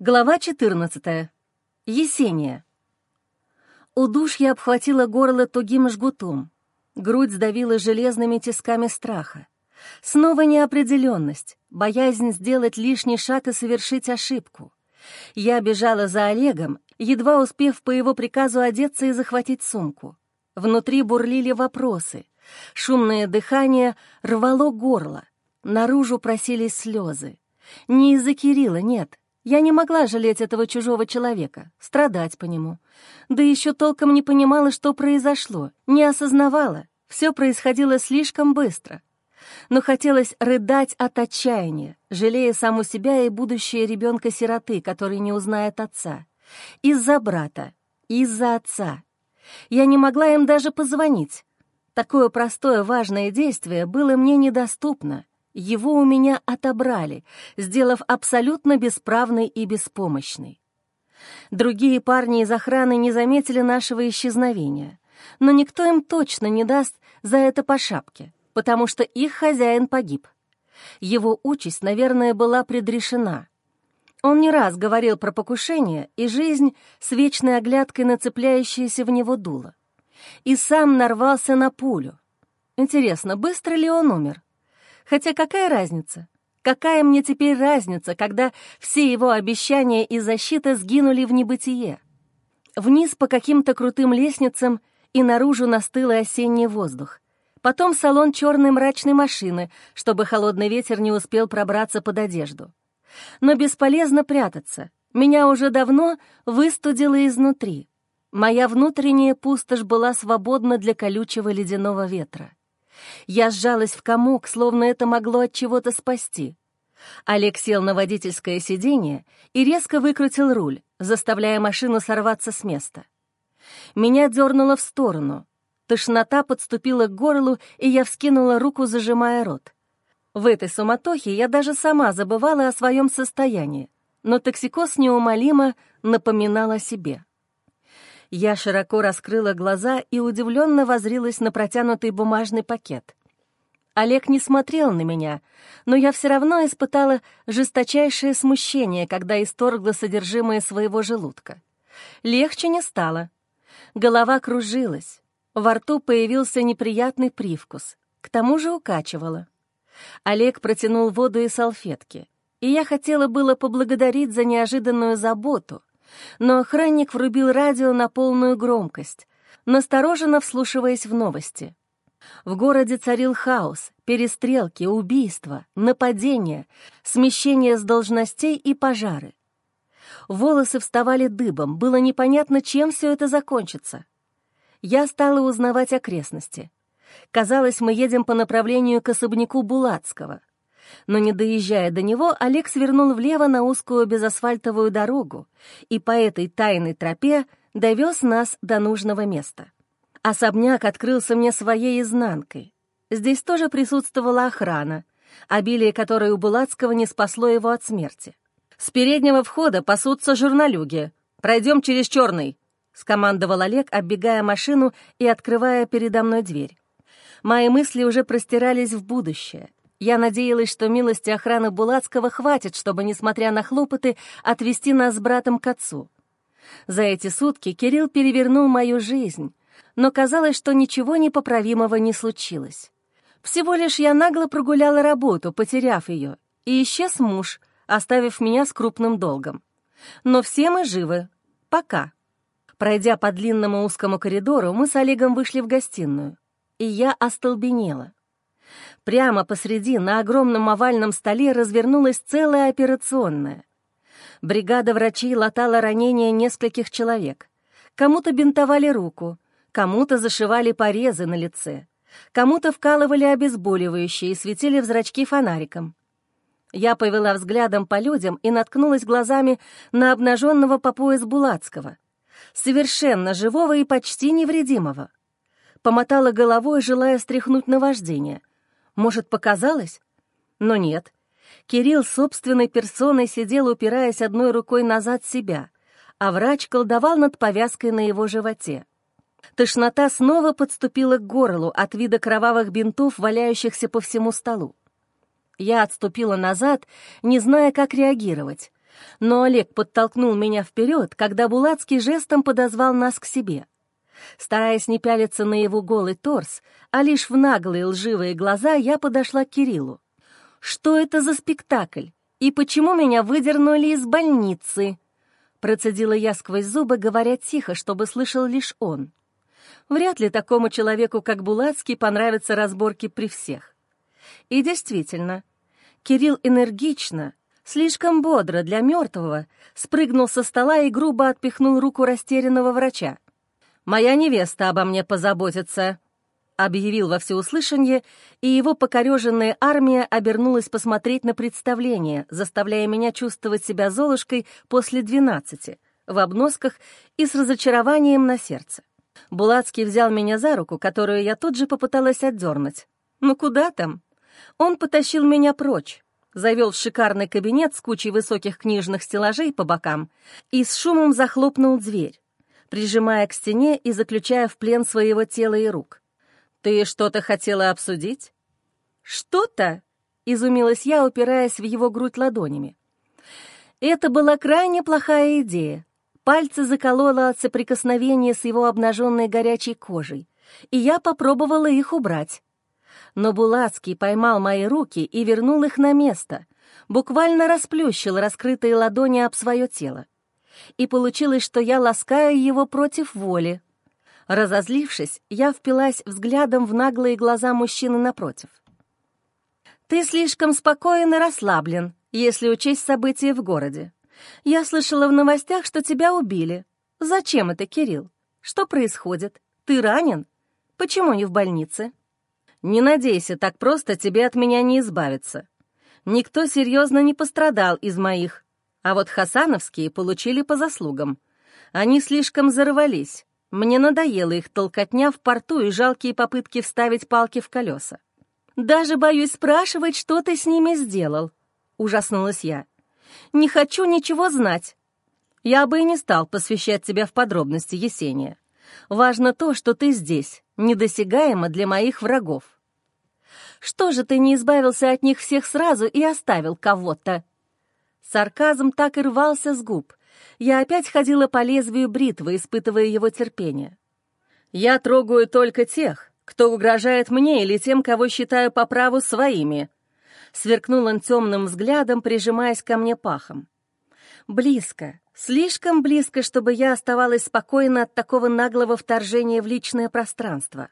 Глава 14. Есения. Удушье обхватило горло тугим жгутом. Грудь сдавила железными тисками страха. Снова неопределенность, боязнь сделать лишний шаг и совершить ошибку. Я бежала за Олегом, едва успев по его приказу одеться и захватить сумку. Внутри бурлили вопросы. Шумное дыхание рвало горло. Наружу просились слезы. Не из-за Кирилла, нет — я не могла жалеть этого чужого человека, страдать по нему. Да еще толком не понимала, что произошло, не осознавала. Все происходило слишком быстро. Но хотелось рыдать от отчаяния, жалея саму себя и будущее ребенка-сироты, который не узнает отца. Из-за брата, из-за отца. Я не могла им даже позвонить. Такое простое важное действие было мне недоступно. Его у меня отобрали, сделав абсолютно бесправной и беспомощной. Другие парни из охраны не заметили нашего исчезновения, но никто им точно не даст за это по шапке, потому что их хозяин погиб. Его участь, наверное, была предрешена. Он не раз говорил про покушение и жизнь с вечной оглядкой на цепляющееся в него дуло. И сам нарвался на пулю. Интересно, быстро ли он умер? Хотя какая разница? Какая мне теперь разница, когда все его обещания и защита сгинули в небытие? Вниз по каким-то крутым лестницам и наружу настылый осенний воздух. Потом салон черной мрачной машины, чтобы холодный ветер не успел пробраться под одежду. Но бесполезно прятаться. Меня уже давно выстудило изнутри. Моя внутренняя пустошь была свободна для колючего ледяного ветра. Я сжалась в комок, словно это могло от чего-то спасти. Олег сел на водительское сиденье и резко выкрутил руль, заставляя машину сорваться с места. Меня дернуло в сторону. Тошнота подступила к горлу, и я вскинула руку, зажимая рот. В этой суматохе я даже сама забывала о своем состоянии, но токсикоз неумолимо напоминал о себе. Я широко раскрыла глаза и удивленно возрилась на протянутый бумажный пакет. Олег не смотрел на меня, но я все равно испытала жесточайшее смущение, когда исторгла содержимое своего желудка. Легче не стало. Голова кружилась, во рту появился неприятный привкус, к тому же укачивало. Олег протянул воду и салфетки, и я хотела было поблагодарить за неожиданную заботу, но охранник врубил радио на полную громкость, настороженно вслушиваясь в новости. В городе царил хаос, перестрелки, убийства, нападения, смещение с должностей и пожары. Волосы вставали дыбом, было непонятно, чем все это закончится. Я стала узнавать окрестности. Казалось, мы едем по направлению к особняку Булацкого. Но не доезжая до него, Олег свернул влево на узкую безасфальтовую дорогу и по этой тайной тропе довез нас до нужного места. Особняк открылся мне своей изнанкой. Здесь тоже присутствовала охрана, обилие которой у Булацкого не спасло его от смерти. «С переднего входа пасутся журналюги. Пройдем через черный», — скомандовал Олег, оббегая машину и открывая передо мной дверь. Мои мысли уже простирались в будущее — я надеялась, что милости охраны Булацкого хватит, чтобы, несмотря на хлопоты, отвезти нас с братом к отцу. За эти сутки Кирилл перевернул мою жизнь, но казалось, что ничего непоправимого не случилось. Всего лишь я нагло прогуляла работу, потеряв ее, и исчез муж, оставив меня с крупным долгом. Но все мы живы. Пока. Пройдя по длинному узкому коридору, мы с Олегом вышли в гостиную, и я остолбенела. Прямо посреди, на огромном овальном столе, развернулась целая операционная. Бригада врачей латала ранения нескольких человек. Кому-то бинтовали руку, кому-то зашивали порезы на лице, кому-то вкалывали обезболивающие и светили в зрачки фонариком. Я повела взглядом по людям и наткнулась глазами на обнаженного по пояс Булацкого, совершенно живого и почти невредимого. Помотала головой, желая стряхнуть наваждение. Может, показалось? Но нет. Кирилл собственной персоной сидел, упираясь одной рукой назад себя, а врач колдовал над повязкой на его животе. Тошнота снова подступила к горлу от вида кровавых бинтов, валяющихся по всему столу. Я отступила назад, не зная, как реагировать. Но Олег подтолкнул меня вперед, когда Булацкий жестом подозвал нас к себе. Стараясь не пялиться на его голый торс, а лишь в наглые лживые глаза, я подошла к Кириллу. «Что это за спектакль? И почему меня выдернули из больницы?» Процедила я сквозь зубы, говоря тихо, чтобы слышал лишь он. Вряд ли такому человеку, как Булацкий, понравятся разборки при всех. И действительно, Кирилл энергично, слишком бодро для мертвого, спрыгнул со стола и грубо отпихнул руку растерянного врача. «Моя невеста обо мне позаботится», — объявил во всеуслышание, и его покореженная армия обернулась посмотреть на представление, заставляя меня чувствовать себя золушкой после двенадцати, в обносках и с разочарованием на сердце. Булацкий взял меня за руку, которую я тут же попыталась отдернуть. «Ну куда там?» Он потащил меня прочь, завел в шикарный кабинет с кучей высоких книжных стеллажей по бокам и с шумом захлопнул дверь, прижимая к стене и заключая в плен своего тела и рук. «Ты что-то хотела обсудить?» «Что-то?» — изумилась я, упираясь в его грудь ладонями. Это была крайне плохая идея. Пальцы заколола от соприкосновения с его обнаженной горячей кожей, и я попробовала их убрать но Булацкий поймал мои руки и вернул их на место, буквально расплющил раскрытые ладони об свое тело. И получилось, что я ласкаю его против воли. Разозлившись, я впилась взглядом в наглые глаза мужчины напротив. «Ты слишком спокоен и расслаблен, если учесть события в городе. Я слышала в новостях, что тебя убили. Зачем это, Кирилл? Что происходит? Ты ранен? Почему не в больнице?» Не надейся, так просто тебе от меня не избавиться. Никто серьезно не пострадал из моих, а вот хасановские получили по заслугам. Они слишком зарвались. Мне надоело их толкотня в порту и жалкие попытки вставить палки в колеса. «Даже боюсь спрашивать, что ты с ними сделал», — ужаснулась я. «Не хочу ничего знать. Я бы и не стал посвящать тебя в подробности, Есения. Важно то, что ты здесь, недосягаемо для моих врагов. Что же ты не избавился от них всех сразу и оставил кого-то?» Сарказм так и рвался с губ. Я опять ходила по лезвию бритвы, испытывая его терпение. «Я трогаю только тех, кто угрожает мне или тем, кого считаю по праву своими», сверкнул он темным взглядом, прижимаясь ко мне пахом. Близко, слишком близко, чтобы я оставалась спокойна от такого наглого вторжения в личное пространство.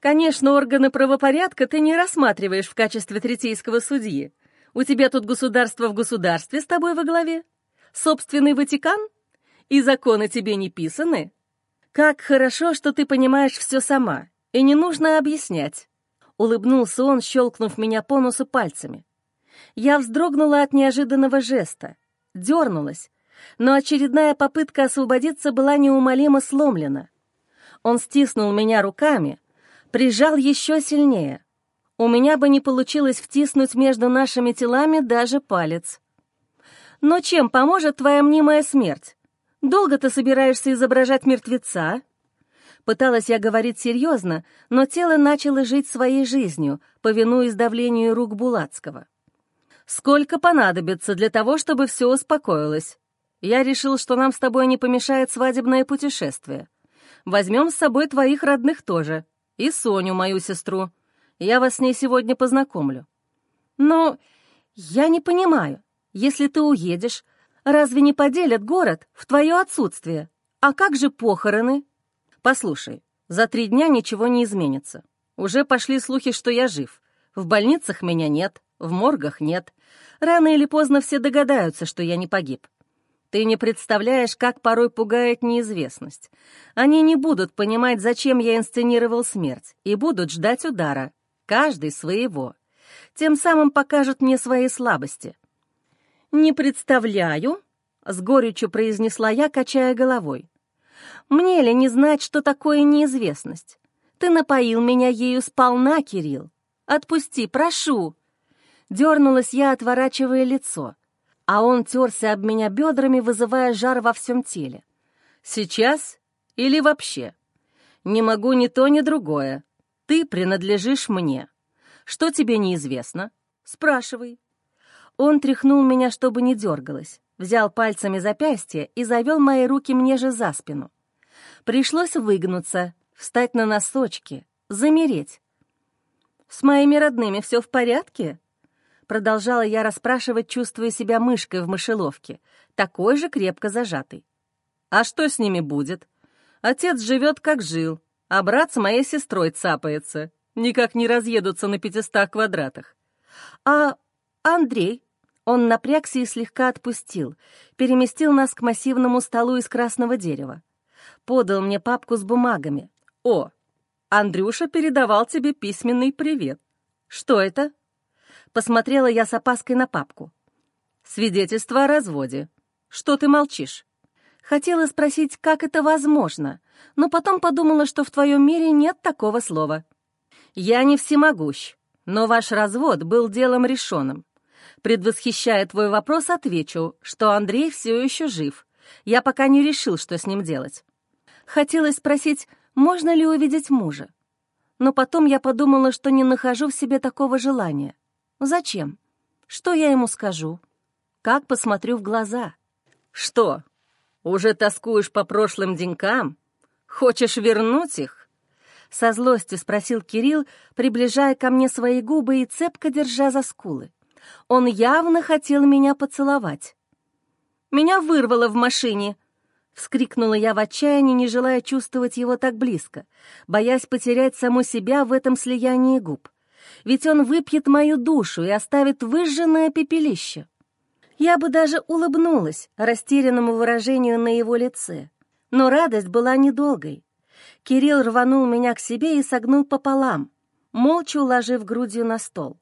Конечно, органы правопорядка ты не рассматриваешь в качестве третейского судьи. У тебя тут государство в государстве с тобой во главе? Собственный Ватикан? И законы тебе не писаны? Как хорошо, что ты понимаешь все сама, и не нужно объяснять. Улыбнулся он, щелкнув меня по носу пальцами. Я вздрогнула от неожиданного жеста, дернулась, но очередная попытка освободиться была неумолимо сломлена. Он стиснул меня руками, прижал еще сильнее. У меня бы не получилось втиснуть между нашими телами даже палец. Но чем поможет твоя мнимая смерть? Долго ты собираешься изображать мертвеца? Пыталась я говорить серьезно, но тело начало жить своей жизнью, повинуясь давлению рук Булацкого. Сколько понадобится для того, чтобы все успокоилось? Я решил, что нам с тобой не помешает свадебное путешествие. Возьмем с собой твоих родных тоже, и Соню, мою сестру. Я вас с ней сегодня познакомлю. Но я не понимаю, если ты уедешь, разве не поделят город в твое отсутствие? А как же похороны? Послушай, за три дня ничего не изменится. Уже пошли слухи, что я жив. В больницах меня нет, в моргах нет. Рано или поздно все догадаются, что я не погиб. Ты не представляешь, как порой пугает неизвестность. Они не будут понимать, зачем я инсценировал смерть, и будут ждать удара, каждый своего. Тем самым покажут мне свои слабости. «Не представляю», — с горечью произнесла я, качая головой. «Мне ли не знать, что такое неизвестность? Ты напоил меня ею сполна, Кирилл. Отпусти, прошу!» Дернулась я, отворачивая лицо а он терся об меня бедрами, вызывая жар во всем теле. «Сейчас или вообще? Не могу ни то, ни другое. Ты принадлежишь мне. Что тебе неизвестно? Спрашивай». Он тряхнул меня, чтобы не дергалась, взял пальцами запястье и завел мои руки мне же за спину. Пришлось выгнуться, встать на носочки, замереть. «С моими родными все в порядке?» Продолжала я расспрашивать, чувствуя себя мышкой в мышеловке, такой же крепко зажатой. «А что с ними будет? Отец живет, как жил, а брат с моей сестрой цапается. Никак не разъедутся на пятистах квадратах. А Андрей?» Он напрягся и слегка отпустил, переместил нас к массивному столу из красного дерева. Подал мне папку с бумагами. «О, Андрюша передавал тебе письменный привет. Что это?» Посмотрела я с опаской на папку. «Свидетельство о разводе. Что ты молчишь?» Хотела спросить, как это возможно, но потом подумала, что в твоем мире нет такого слова. «Я не всемогущ, но ваш развод был делом решенным. Предвосхищая твой вопрос, отвечу, что Андрей все еще жив. Я пока не решил, что с ним делать. Хотелось спросить, можно ли увидеть мужа. Но потом я подумала, что не нахожу в себе такого желания. Зачем? Что я ему скажу? Как посмотрю в глаза? Что, уже тоскуешь по прошлым денькам? Хочешь вернуть их? Со злостью спросил Кирилл, приближая ко мне свои губы и цепко держа за скулы. Он явно хотел меня поцеловать. «Меня вырвало в машине!» — вскрикнула я в отчаянии, не желая чувствовать его так близко, боясь потерять саму себя в этом слиянии губ ведь он выпьет мою душу и оставит выжженное пепелище. Я бы даже улыбнулась растерянному выражению на его лице, но радость была недолгой. Кирилл рванул меня к себе и согнул пополам, молча уложив грудью на стол.